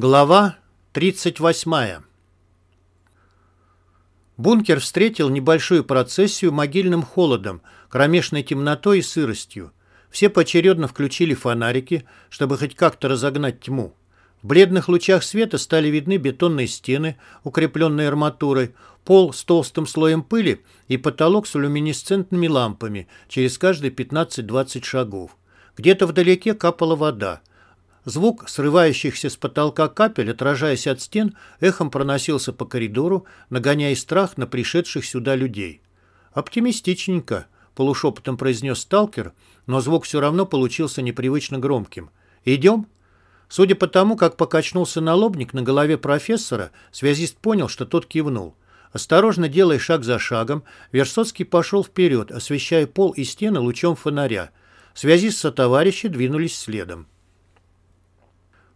Глава 38 Бункер встретил небольшую процессию могильным холодом, кромешной темнотой и сыростью. Все поочередно включили фонарики, чтобы хоть как-то разогнать тьму. В бледных лучах света стали видны бетонные стены, укрепленные арматурой, пол с толстым слоем пыли и потолок с люминесцентными лампами через каждые 15-20 шагов. Где-то вдалеке капала вода. Звук срывающихся с потолка капель, отражаясь от стен, эхом проносился по коридору, нагоняя страх на пришедших сюда людей. «Оптимистичненько», — полушепотом произнес сталкер, но звук все равно получился непривычно громким. «Идем?» Судя по тому, как покачнулся налобник на голове профессора, связист понял, что тот кивнул. Осторожно делая шаг за шагом, Версоцкий пошел вперед, освещая пол и стены лучом фонаря. Связист со товарищи двинулись следом.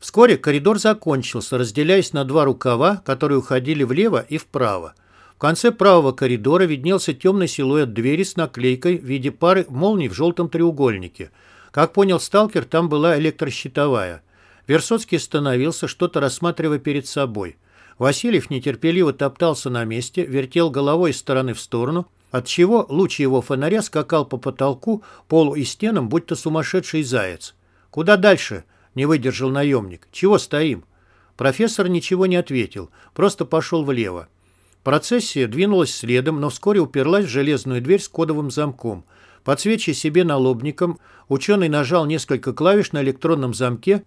Вскоре коридор закончился, разделяясь на два рукава, которые уходили влево и вправо. В конце правого коридора виднелся темный силуэт двери с наклейкой в виде пары молний в желтом треугольнике. Как понял сталкер, там была электрощитовая. Версоцкий остановился, что-то рассматривая перед собой. Васильев нетерпеливо топтался на месте, вертел головой из стороны в сторону, отчего луч его фонаря скакал по потолку, полу и стенам, будто сумасшедший заяц. «Куда дальше?» Не выдержал наемник. «Чего стоим?» Профессор ничего не ответил, просто пошел влево. Процессия двинулась следом, но вскоре уперлась в железную дверь с кодовым замком. Подсвечивая себе налобником, ученый нажал несколько клавиш на электронном замке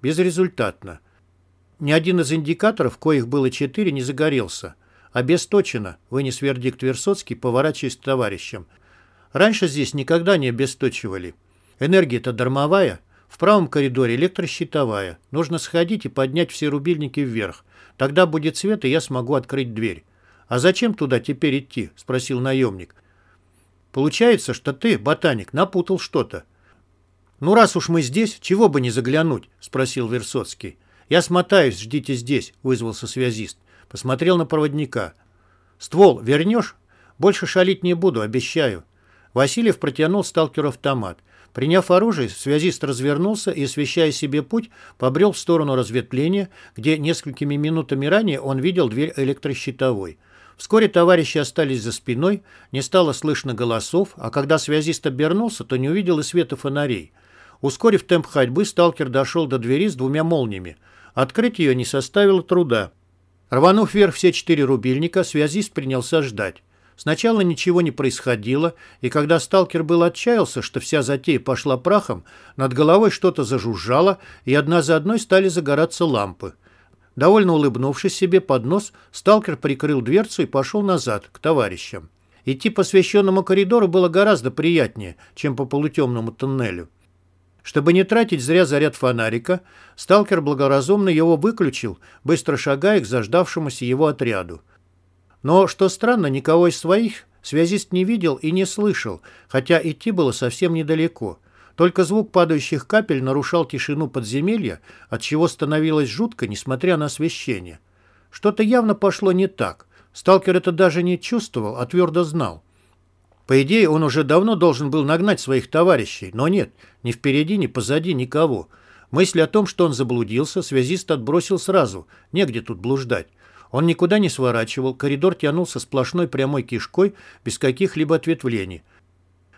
безрезультатно. Ни один из индикаторов, коих было четыре, не загорелся. «Обесточено», — вынес вердикт Версоцкий, поворачиваясь к товарищам. «Раньше здесь никогда не обесточивали. Энергия-то дармовая». В правом коридоре электрощитовая. Нужно сходить и поднять все рубильники вверх. Тогда будет свет, и я смогу открыть дверь. «А зачем туда теперь идти?» – спросил наемник. «Получается, что ты, ботаник, напутал что-то». «Ну, раз уж мы здесь, чего бы не заглянуть?» – спросил Версоцкий. «Я смотаюсь, ждите здесь», – вызвался связист. Посмотрел на проводника. «Ствол вернешь? Больше шалить не буду, обещаю». Васильев протянул сталкеру автомат – Приняв оружие, связист развернулся и, освещая себе путь, побрел в сторону разветвления, где несколькими минутами ранее он видел дверь электрощитовой. Вскоре товарищи остались за спиной, не стало слышно голосов, а когда связист обернулся, то не увидел и света фонарей. Ускорив темп ходьбы, сталкер дошел до двери с двумя молниями. Открыть ее не составило труда. Рванув вверх все четыре рубильника, связист принялся ждать. Сначала ничего не происходило, и когда сталкер был отчаялся, что вся затея пошла прахом, над головой что-то зажужжало, и одна за одной стали загораться лампы. Довольно улыбнувшись себе под нос, сталкер прикрыл дверцу и пошел назад, к товарищам. Идти по освещенному коридору было гораздо приятнее, чем по полутемному туннелю. Чтобы не тратить зря заряд фонарика, сталкер благоразумно его выключил, быстро шагая к заждавшемуся его отряду. Но, что странно, никого из своих связист не видел и не слышал, хотя идти было совсем недалеко. Только звук падающих капель нарушал тишину подземелья, от чего становилось жутко, несмотря на освещение. Что-то явно пошло не так. Сталкер это даже не чувствовал, а твердо знал. По идее, он уже давно должен был нагнать своих товарищей, но нет, ни впереди, ни позади никого. Мысль о том, что он заблудился, связист отбросил сразу, негде тут блуждать. Он никуда не сворачивал, коридор тянулся сплошной прямой кишкой, без каких-либо ответвлений.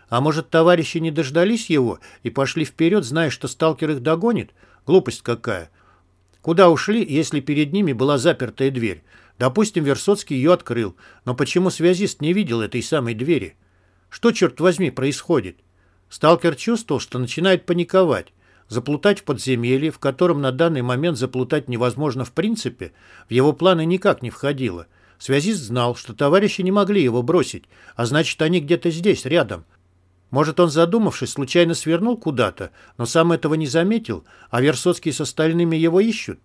А может, товарищи не дождались его и пошли вперед, зная, что сталкер их догонит? Глупость какая. Куда ушли, если перед ними была запертая дверь? Допустим, Версоцкий ее открыл, но почему связист не видел этой самой двери? Что, черт возьми, происходит? Сталкер чувствовал, что начинает паниковать. Заплутать в подземелье, в котором на данный момент заплутать невозможно в принципе, в его планы никак не входило. Связист знал, что товарищи не могли его бросить, а значит, они где-то здесь, рядом. Может, он, задумавшись, случайно свернул куда-то, но сам этого не заметил, а Версоцкий с остальными его ищут?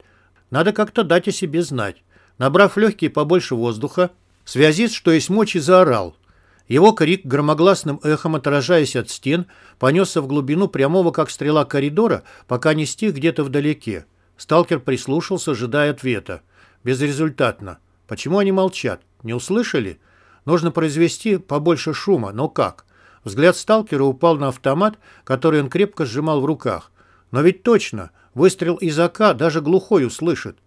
Надо как-то дать о себе знать. Набрав легкие побольше воздуха, связист, что есть мочи, заорал. Его крик, громогласным эхом отражаясь от стен, понесся в глубину прямого, как стрела коридора, пока не стих где-то вдалеке. Сталкер прислушался, ожидая ответа. Безрезультатно. Почему они молчат? Не услышали? Нужно произвести побольше шума, но как? Взгляд сталкера упал на автомат, который он крепко сжимал в руках. Но ведь точно, выстрел из АК даже глухой услышит.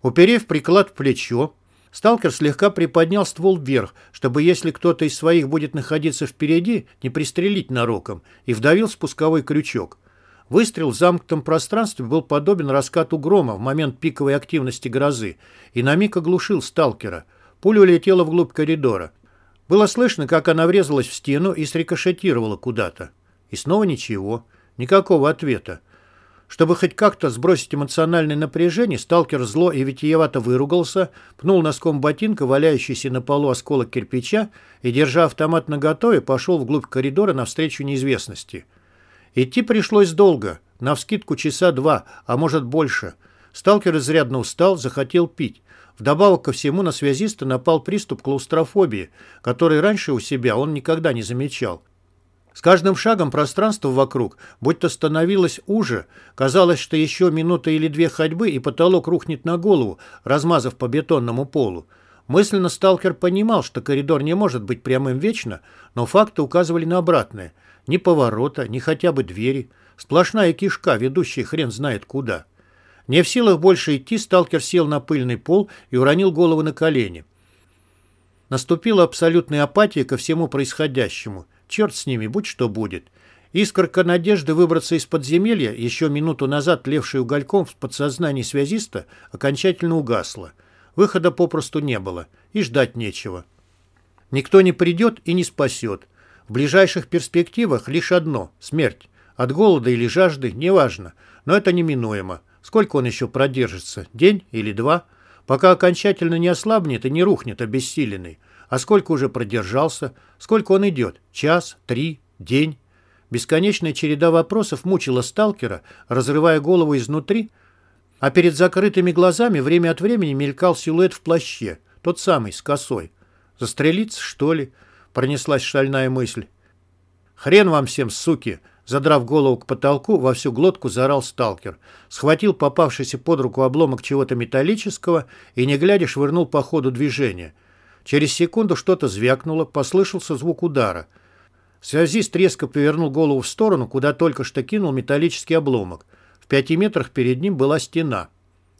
Уперев приклад в плечо, сталкер слегка приподнял ствол вверх, чтобы, если кто-то из своих будет находиться впереди, не пристрелить нароком, и вдавил спусковой крючок. Выстрел в замкнутом пространстве был подобен раскату грома в момент пиковой активности грозы и на миг оглушил сталкера. Пуля улетела вглубь коридора. Было слышно, как она врезалась в стену и срикошетировала куда-то. И снова ничего. Никакого ответа. Чтобы хоть как-то сбросить эмоциональное напряжение, сталкер зло и витиевато выругался, пнул носком ботинка валяющийся на полу осколок кирпича и, держа автомат наготове, пошел вглубь коридора навстречу неизвестности. Идти пришлось долго, навскидку часа два, а может больше. Сталкер изрядно устал, захотел пить. Вдобавок ко всему на связиста напал приступ клаустрофобии, который раньше у себя он никогда не замечал. С каждым шагом пространство вокруг будто становилось уже. Казалось, что еще минута или две ходьбы, и потолок рухнет на голову, размазав по бетонному полу. Мысленно сталкер понимал, что коридор не может быть прямым вечно, но факты указывали на обратное. Ни поворота, ни хотя бы двери. Сплошная кишка, ведущая хрен знает куда. Не в силах больше идти, сталкер сел на пыльный пол и уронил голову на колени. Наступила абсолютная апатия ко всему происходящему – Черт с ними, будь что будет. Искорка надежды выбраться из подземелья, еще минуту назад левший угольком в подсознании связиста, окончательно угасла. Выхода попросту не было, и ждать нечего. Никто не придет и не спасет. В ближайших перспективах лишь одно – смерть. От голода или жажды – неважно, но это неминуемо. Сколько он еще продержится? День или два? Пока окончательно не ослабнет и не рухнет обессиленный. А сколько уже продержался? Сколько он идет? Час? Три? День? Бесконечная череда вопросов мучила сталкера, разрывая голову изнутри, а перед закрытыми глазами время от времени мелькал силуэт в плаще, тот самый, с косой. «Застрелиться, что ли?» — пронеслась шальная мысль. «Хрен вам всем, суки!» Задрав голову к потолку, во всю глотку заорал сталкер. Схватил попавшийся под руку обломок чего-то металлического и, не глядя, швырнул по ходу движения — Через секунду что-то звякнуло, послышался звук удара. Связист резко повернул голову в сторону, куда только что кинул металлический обломок. В пяти метрах перед ним была стена.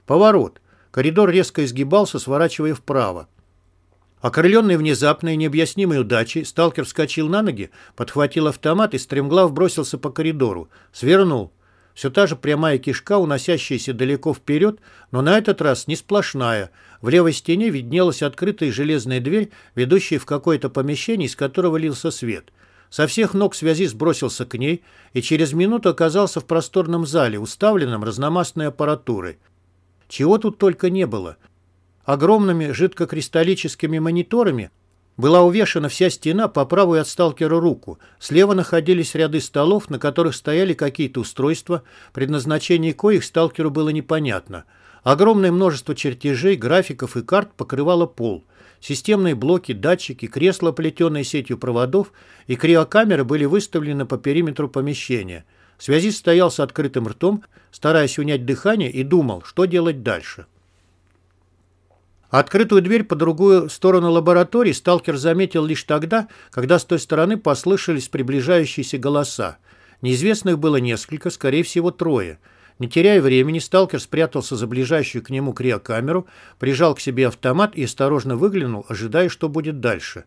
Поворот. Коридор резко изгибался, сворачивая вправо. Окрыленный внезапной необъяснимой удачей, сталкер вскочил на ноги, подхватил автомат и стремглав бросился по коридору. Свернул. Все та же прямая кишка, уносящаяся далеко вперед, но на этот раз не сплошная. В левой стене виднелась открытая железная дверь, ведущая в какое-то помещение, из которого лился свет. Со всех ног связи сбросился к ней и через минуту оказался в просторном зале, уставленном разномастной аппаратурой. Чего тут только не было. Огромными жидкокристаллическими мониторами была увешана вся стена по правую от сталкера руку. Слева находились ряды столов, на которых стояли какие-то устройства, предназначение коих сталкеру было непонятно. Огромное множество чертежей, графиков и карт покрывало пол. Системные блоки, датчики, кресла, плетеные сетью проводов и криокамеры были выставлены по периметру помещения. Связист стоял с открытым ртом, стараясь унять дыхание, и думал, что делать дальше. Открытую дверь по другую сторону лаборатории сталкер заметил лишь тогда, когда с той стороны послышались приближающиеся голоса. Неизвестных было несколько, скорее всего, трое. Не теряя времени, сталкер спрятался за ближайшую к нему криокамеру, прижал к себе автомат и осторожно выглянул, ожидая, что будет дальше.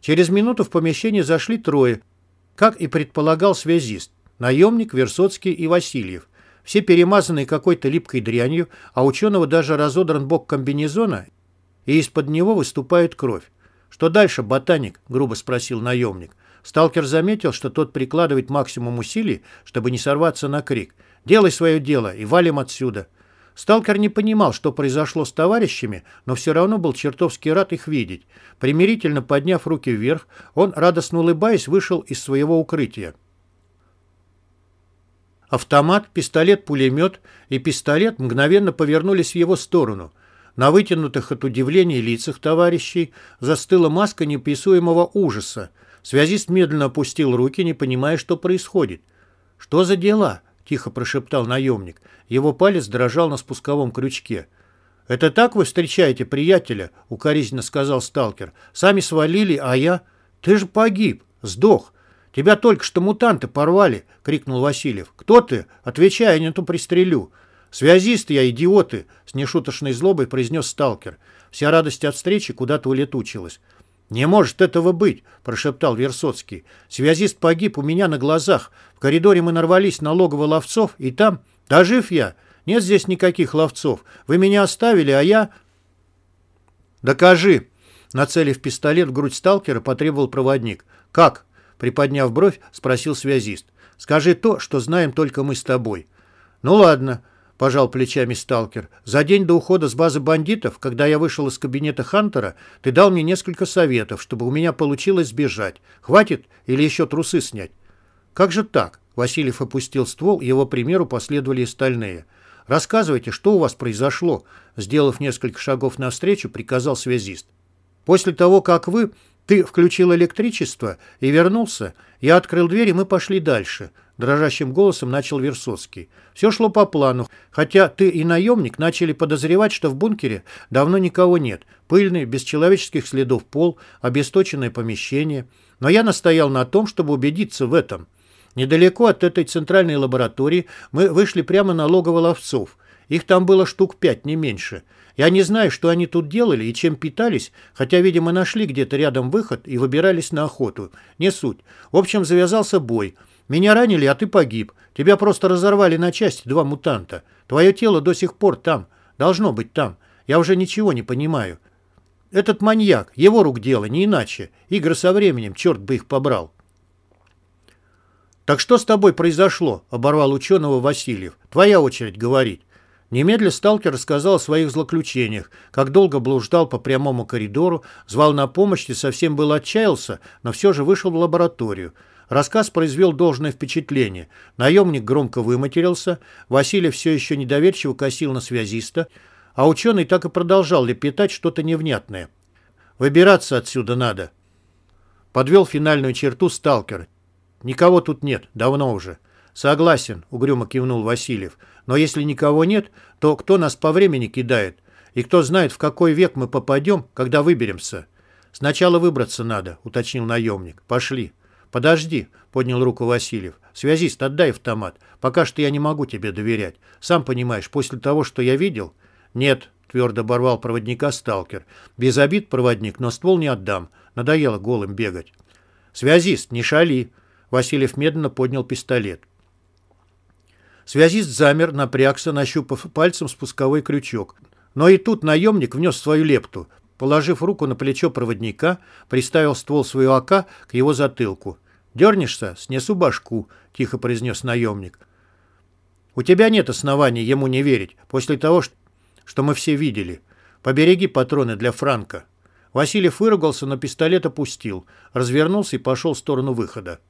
Через минуту в помещение зашли трое, как и предполагал связист. Наемник, Версоцкий и Васильев. Все перемазанные какой-то липкой дрянью, а ученого даже разодран бок комбинезона, и из-под него выступает кровь. «Что дальше, ботаник?» – грубо спросил наемник. Сталкер заметил, что тот прикладывает максимум усилий, чтобы не сорваться на крик. «Делай свое дело и валим отсюда!» Сталкер не понимал, что произошло с товарищами, но все равно был чертовски рад их видеть. Примирительно подняв руки вверх, он, радостно улыбаясь, вышел из своего укрытия. Автомат, пистолет-пулемет и пистолет мгновенно повернулись в его сторону. На вытянутых от удивления лицах товарищей застыла маска неописуемого ужаса. Связист медленно опустил руки, не понимая, что происходит. «Что за дела?» – тихо прошептал наемник. Его палец дрожал на спусковом крючке. «Это так вы встречаете приятеля?» – укоризненно сказал сталкер. «Сами свалили, а я...» «Ты же погиб! Сдох!» «Тебя только что мутанты порвали!» — крикнул Васильев. «Кто ты? Отвечай, я не ту пристрелю!» «Связист я, идиоты!» — с нешуточной злобой произнес сталкер. Вся радость от встречи куда-то улетучилась. «Не может этого быть!» — прошептал Версоцкий. «Связист погиб у меня на глазах. В коридоре мы нарвались на логово ловцов, и там... Да жив я! Нет здесь никаких ловцов. Вы меня оставили, а я...» «Докажи!» Нацелив пистолет в грудь сталкера, потребовал проводник. «Как?» Приподняв бровь, спросил связист. «Скажи то, что знаем только мы с тобой». «Ну ладно», — пожал плечами сталкер. «За день до ухода с базы бандитов, когда я вышел из кабинета Хантера, ты дал мне несколько советов, чтобы у меня получилось сбежать. Хватит или еще трусы снять?» «Как же так?» Васильев опустил ствол, его примеру последовали остальные. «Рассказывайте, что у вас произошло?» Сделав несколько шагов навстречу, приказал связист. «После того, как вы ты включил электричество и вернулся. Я открыл дверь, и мы пошли дальше. Дрожащим голосом начал Версоцкий. Все шло по плану, хотя ты и наемник начали подозревать, что в бункере давно никого нет. Пыльный, без человеческих следов пол, обесточенное помещение. Но я настоял на том, чтобы убедиться в этом. Недалеко от этой центральной лаборатории мы вышли прямо на логово ловцов. Их там было штук пять, не меньше. Я не знаю, что они тут делали и чем питались, хотя, видимо, нашли где-то рядом выход и выбирались на охоту. Не суть. В общем, завязался бой. Меня ранили, а ты погиб. Тебя просто разорвали на части два мутанта. Твое тело до сих пор там. Должно быть там. Я уже ничего не понимаю. Этот маньяк, его рук дело, не иначе. Игры со временем, черт бы их побрал. «Так что с тобой произошло?» – оборвал ученого Васильев. «Твоя очередь говорить». Немедля сталкер рассказал о своих злоключениях, как долго блуждал по прямому коридору, звал на помощь и совсем был отчаялся, но все же вышел в лабораторию. Рассказ произвел должное впечатление. Наемник громко выматерился, Василий все еще недоверчиво косил на связиста, а ученый так и продолжал лепетать что-то невнятное. «Выбираться отсюда надо». Подвел финальную черту сталкер. «Никого тут нет, давно уже». «Согласен», — угрюмо кивнул Васильев. «Но если никого нет, то кто нас по времени кидает? И кто знает, в какой век мы попадем, когда выберемся?» «Сначала выбраться надо», — уточнил наемник. «Пошли». «Подожди», — поднял руку Васильев. «Связист, отдай автомат. Пока что я не могу тебе доверять. Сам понимаешь, после того, что я видел...» «Нет», — твердо оборвал проводника сталкер. «Без обид, проводник, но ствол не отдам. Надоело голым бегать». «Связист, не шали!» Васильев медленно поднял пистолет. Связист замер, напрягся, нащупав пальцем спусковой крючок. Но и тут наемник внес свою лепту. Положив руку на плечо проводника, приставил ствол своего АК к его затылку. «Дернешься? Снесу башку», — тихо произнес наемник. «У тебя нет оснований ему не верить, после того, что мы все видели. Побереги патроны для Франка». Васильев выругался, но пистолет опустил, развернулся и пошел в сторону выхода.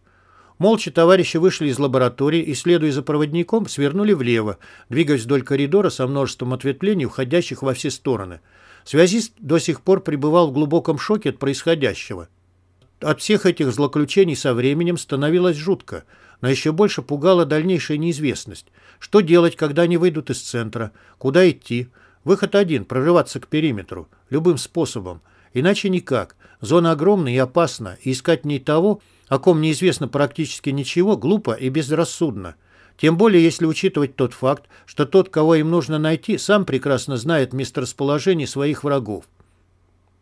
Молча товарищи вышли из лаборатории и, следуя за проводником, свернули влево, двигаясь вдоль коридора со множеством ответвлений, уходящих во все стороны. Связист до сих пор пребывал в глубоком шоке от происходящего. От всех этих злоключений со временем становилось жутко, но еще больше пугала дальнейшая неизвестность. Что делать, когда они выйдут из центра? Куда идти? Выход один – прорываться к периметру. Любым способом. Иначе никак. Зона огромная и опасна, и искать в ней того – о ком неизвестно практически ничего, глупо и безрассудно. Тем более, если учитывать тот факт, что тот, кого им нужно найти, сам прекрасно знает месторасположение своих врагов.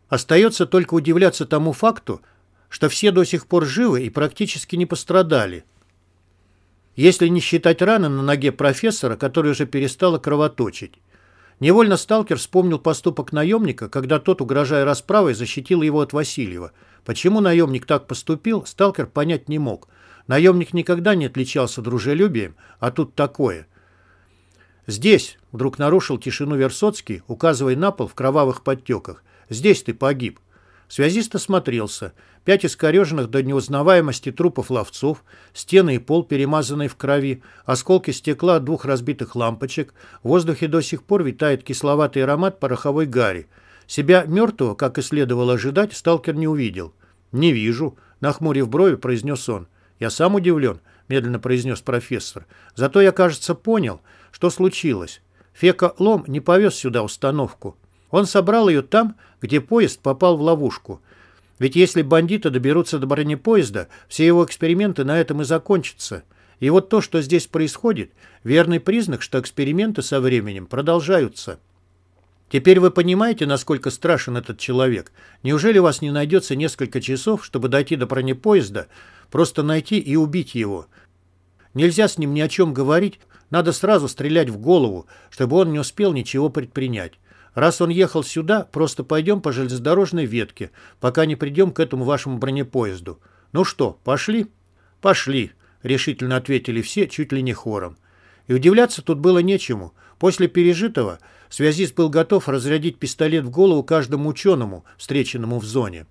Остается только удивляться тому факту, что все до сих пор живы и практически не пострадали. Если не считать раны на ноге профессора, которая уже перестала кровоточить. Невольно сталкер вспомнил поступок наемника, когда тот, угрожая расправой, защитил его от Васильева – Почему наемник так поступил, сталкер понять не мог. Наемник никогда не отличался дружелюбием, а тут такое. «Здесь», — вдруг нарушил тишину Версоцкий, указывая на пол в кровавых подтеках, «здесь ты погиб». Связист осмотрелся. Пять искореженных до неузнаваемости трупов ловцов, стены и пол, перемазанные в крови, осколки стекла от двух разбитых лампочек, в воздухе до сих пор витает кисловатый аромат пороховой гари. Себя мертвого, как и следовало ожидать, сталкер не увидел. «Не вижу», — нахмурив брови, произнес он. «Я сам удивлен», — медленно произнес профессор. «Зато я, кажется, понял, что случилось. Фека Лом не повез сюда установку. Он собрал ее там, где поезд попал в ловушку. Ведь если бандиты доберутся до бронепоезда, все его эксперименты на этом и закончатся. И вот то, что здесь происходит, верный признак, что эксперименты со временем продолжаются. Теперь вы понимаете, насколько страшен этот человек? Неужели у вас не найдется несколько часов, чтобы дойти до бронепоезда, просто найти и убить его? Нельзя с ним ни о чем говорить, надо сразу стрелять в голову, чтобы он не успел ничего предпринять. Раз он ехал сюда, просто пойдем по железнодорожной ветке, пока не придем к этому вашему бронепоезду. Ну что, пошли? Пошли, решительно ответили все, чуть ли не хором. И удивляться тут было нечему. После пережитого связист был готов разрядить пистолет в голову каждому ученому, встреченному в зоне.